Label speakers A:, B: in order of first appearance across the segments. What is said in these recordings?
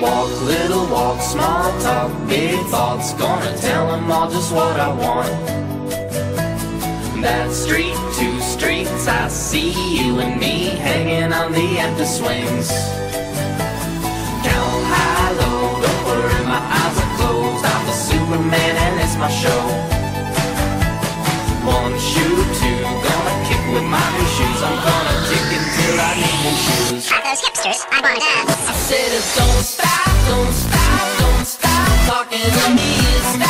A: Walk, little walk, small talk, big thoughts. Gonna tell them all just what I want. That street, two streets, I see you and me Hanging on the empty swings. and
B: those hipsters, I wanna dance.
A: I said, don't stop, don't stop, don't stop talking to me.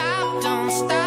A: stop, don't stop.